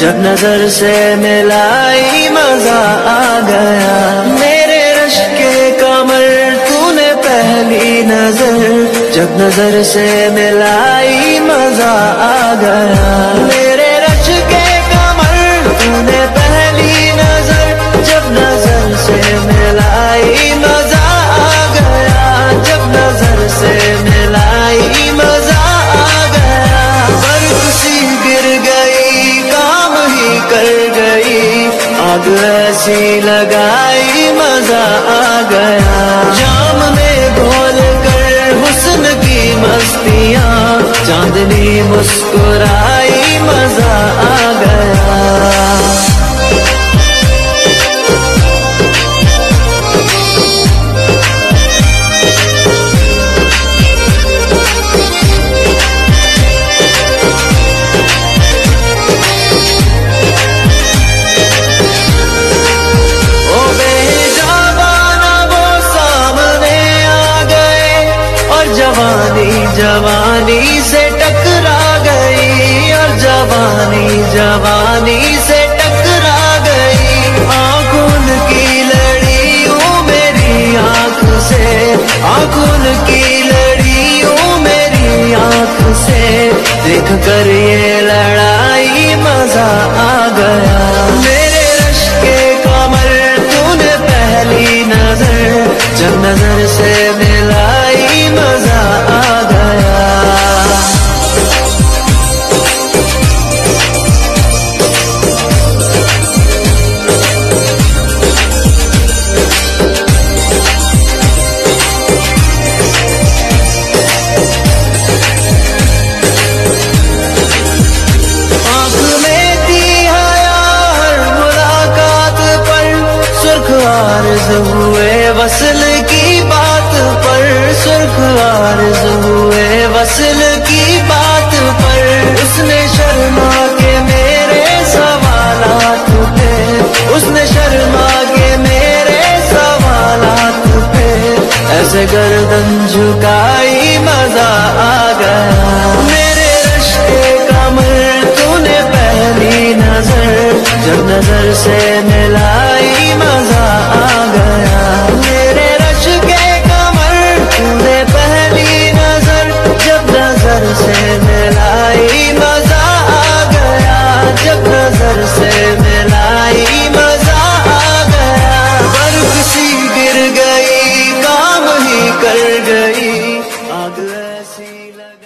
جب نظر سے ملائی مزہ آ گیا۔ میرے رش کے کمر تو نے پہلی نظر۔ جب نظر سے ملائی مزہ آ گیا۔ آگ ایسی لگائی مزہ آ گیا۔ جام میں بول کر حسن کی مستیاں، چاندنی مسکرائی مزہ آ گیا۔ جوانی سے ٹکرا گئی اور جوانی جوانی سے ٹکرا گئی۔ آنکھوں کی لڑیوں میری آنکھ سے، آنکھوں کی لڑیوں میری آنکھ سے۔ دیکھ کر یہ لڑائی مزہ آ گیا۔ میرے رش کے کمر تو نے پہلی نظر جب نظر سے ملائی پر عارض ہوئے وصل کی بات پر۔ اس نے شرما کے میرے سوالات پہ اس نے شرما کے میرے سوالات پہ ایسے گردن جھکائی الوسيلة